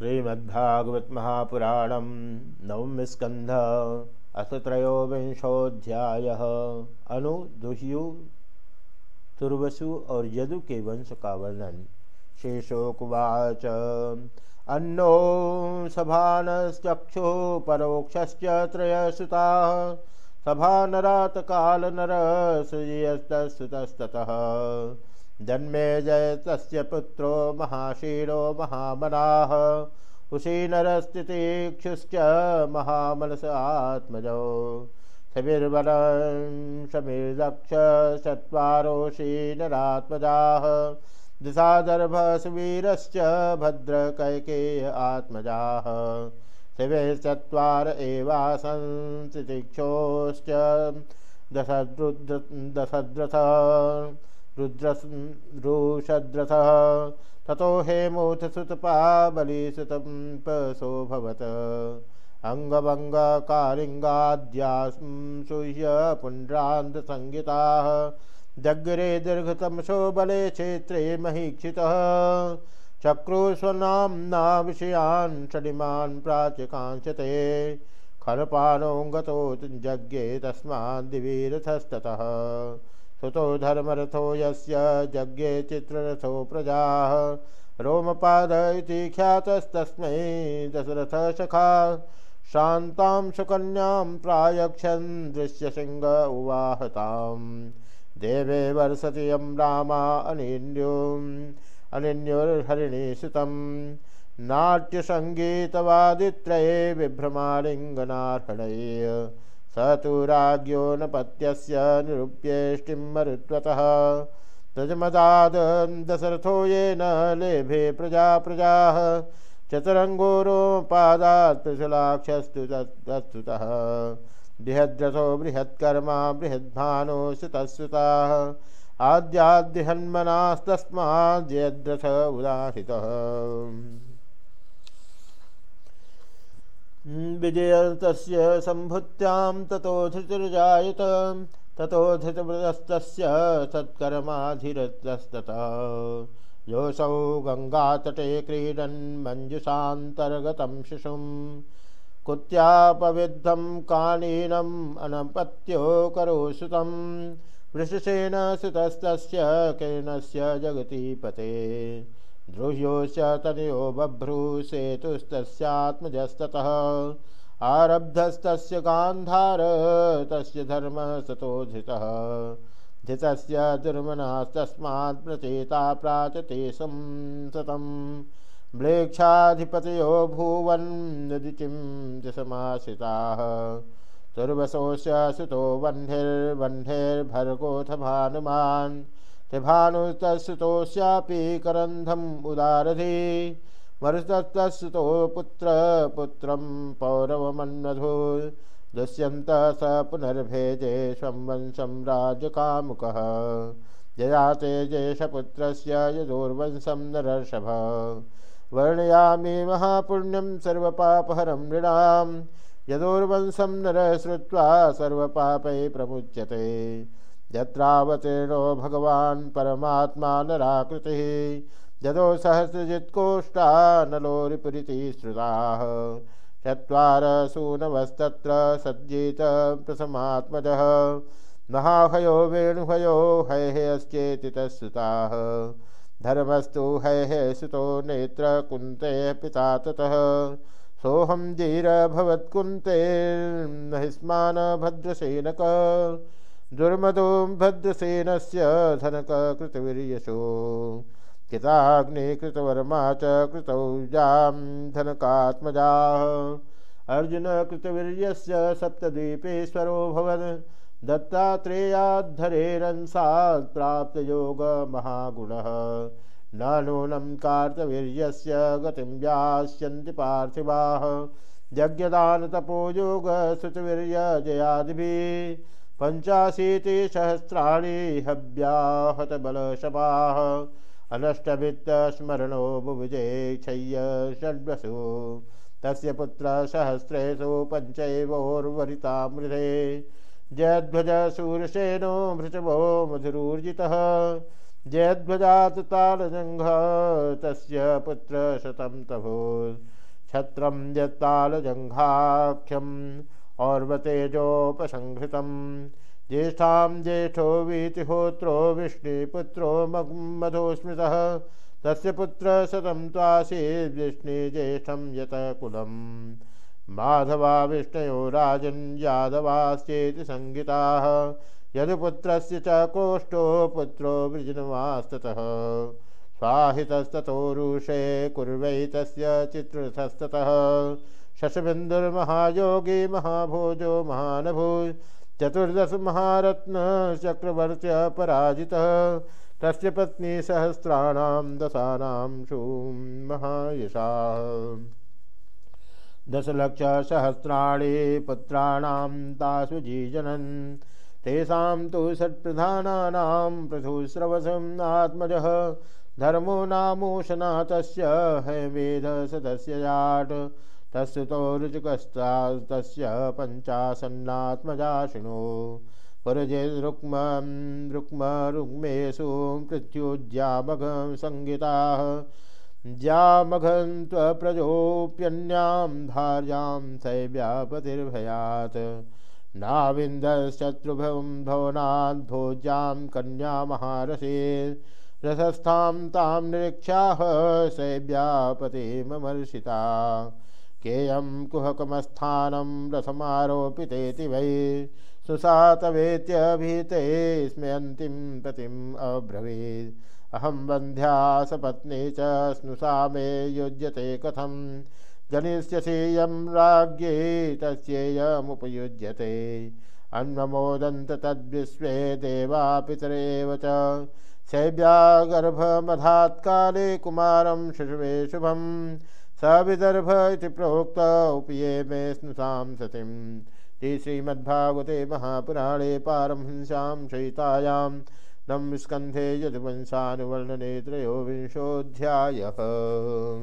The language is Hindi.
श्रीमद्भागवत महापुराण नवम स्कंध अथ त्रयोविंशोध्याय अनु दुह्यु, तुर्वसु और यदु के वंश का वर्णन। शेषोकुवाच। अन्नो सभानश्चक्षु, परोक्षश्च त्रयसुता। सभा नरात काल नर सुतस्ततः जन्मे जय तस्य पुत्रो महाशीलो महामनाः। उशीनरस्थितिक्षुश्च महामनस आत्मजौ। सविर्वनं समीर्दक्ष चत्वारोशीनरात्मजाः दिशादर्भसुवीरश्च भद्रकैकेय आत्मजाः। शिवे चत्वार एवासन् तितिक्षोश्च दशद्रुद्र दशद्रथ। रुद्ररुषद्रथ ततो हेमोथसुतपा बलिसुतं पशोभवत् अङ्गभङ्गकालिङ्गाद्यां सूह्य पुण्ड्रान्तसंहिताः। जग्रे दीर्घतमसो बले क्षेत्रे महीक्षितः। चक्रुस्वनाम्ना विषयान् षडिमान् प्राच्यकांक्षते खलपानो गतो यज्ञे तस्माद्दिवीरथस्ततः सुतो धर्मरथो यस्य यज्ञे चित्ररथो प्रजाः। रोमपाद इति ख्यातस्तस्मै दशरथसखा शान्तां सुकन्यां प्रायक्षन् दृश्यसिंह उवाहतां देवे वर्षति यं रामा अनिन्युम् अनिन्युर्हरिणी सुतं नाट्यसङ्गीतवादित्रये विभ्रमालिङ्गनार्हणये स तु राज्ञो न पत्यस्य निरूप्येष्टिं मरुत्वतः। दशरथो येन लेभे प्रजा प्रजाः। चतुरङ्गोरोपादात् त्रिशलाक्षस्तु तत्स्तुतः बृहद्रथो बृहत्कर्मा बृहद्भानो सुतस्तुताः आद्याद्यहन्मनास्तस्माद्यद्रथ उदाहृतः विजयतस्य सम्भुत्यां ततो धृतिर्जायत, ततो धृतव्रतस्तस्य सत्कर्माधिरतस्ततः। योऽसौ गङ्गातटे क्रीडन् मञ्जुषान्तर्गतं शिशुं कुत्यापविद्धं कानीनम् अनपत्यो करोसुतं वृषसेन सुतस्तस्य किरणस्य जगति पते द्रुह्योश्च तनयो बभ्रूसेतुस्तस्यात्मजस्ततः आरब्धस्तस्य गान्धार, तस्य धर्मसतोधृतः धृतस्य दुर्मनास्तस्मात् प्रचेता प्राचते संसतं म्लेक्षाधिपतयो भुवन्नदितिं दिशमाश्रिताः तुर्वशोऽस्य सुतो वह्निर्वह्निर्भर्गोऽथ भानुमान्। त्रिभानुतस्तुतोऽस्यापि करन्धम् उदारधि। मरुतस्तस्तुतो पुत्र पुत्रं पौरवमन्वधो। दुष्यन्त स पुनर्भेजे स्वं वंशं राज्यकामुकः यया ते ज्येष्ठपुत्रस्य यदोर्वंशं नरर्षभ। वर्णयामि महापुण्यं सर्वपापहरं नृणाम् यदोर्वंशं नर श्रुत्वा सर्वपापै प्रमुच्यते। यत्रावतीर्णो भगवान् परमात्मा नराकृतिः। यदो सहस्रजित्कोष्ठा नलोरिपुरिति श्रुताः चत्वारसूनवस्तत्र सज्जित प्रथमात्मजः महाहयो वेणुहयो हैहेश्चेति तत्सुताः। धर्मस्तु हैहे सुतो नेत्रकुन्ते पिता ततः। सोहम धीरभवत्कुन्ते महिष्मान भद्रसेनक दुर्मदो भद्रसेनस्य धनककृतवीर्यशो कृताग्निकृतवर्मा च कृतौ जां धनकात्मजाः। अर्जुन कृतवीर्यस्य सप्तद्वीपेश्वरोऽभवन् दत्तात्रेयाद्धरेरंसात् प्राप्तयोगमहागुणः। न नूनं कार्तवीर्यस्य गतिं यास्यन्ति पार्थिवाः। यज्ञदानतपोयोगश्रुतवीर्यजयादिभिः पञ्चाशीतिसहस्राणि हव्याहतबलशपाः अनष्टभित्तस्मरणो बुभुजे क्षय्य षड्वसु। तस्य पुत्रसहस्रेषु मृधे जयध्वज सूरसेनो भृशभो मधुरूर्जितः। जयध्वजात तालजङ्घ तस्य पुत्र शतं तभूत् छत्रं और्वतेजोपसंहृतं ज्येष्ठां ज्येष्ठो वीतिहोत्रो विष्णुपुत्रो मधुस्मृतः। तस्य पुत्र शतं त्वासीद् विष्णुज्येष्ठं यत कुलम्। माधवा विष्णयो राजन् यदुपुत्रस्य च कोष्ठो पुत्रो वृजनवास्ततः स्वाहितस्ततोरुषे कुर्वै तस्य चित्रथस्ततः शशबिन्दुर्महायोगी महाभोजो, महानभूज, चतुर्दश महारत्न, चक्रवर्त्य पराजितः, तस्य पत्नी सहस्राणां दशानां शूं महायशाः। दशलक्षसहस्राणि पुत्राणां तासु जीजनन्, तेषां तु षट्प्रधानानां पृथुस्रवसम् आत्मजः, धर्मो नामोशना तस्य हैवेद सदस्य जाट तस्सुतो रुचुकस्ता तस्य पञ्चासन्नात्मजा शृणु पुरजेरुक्म रुक्म, रुक्मेषु पृथ्युज्यामघं संहिताः। ज्यामघं त्वप्रजोऽप्यन्यां धार्यां शैव्यापतिर्भयात् नाविन्दशत्रुभं भवनाद् भोज्यां कन्या महारसे। रथस्थां तां निरीक्षाः शैव्यापतिममर्षिता केयं कुहकमस्थानं रथमारोपितेति वै सुसातवेत्यभीते स्मयन्तीं पतिम् अब्रवीत्। अहं वन्ध्या सपत्नी च स्नुषा मे युज्यते कथं जनिष्यसि यं राज्ञे तस्येयमुपयुज्यते। अन्वमोदन्त तद्विश्वे देवा पितरेव च। शैव्यागर्भमधात्काले कुमारं शिशुवे शुभं स विदर्भ प्रोक्त उपये मे स्नुषां सतीं। ते श्रीमद्भागवते महापुराणे पारमहंस्यां शयितायां नम स्कन्धे यदुवंशानुवर्णने त्रयोविंशोऽध्यायः।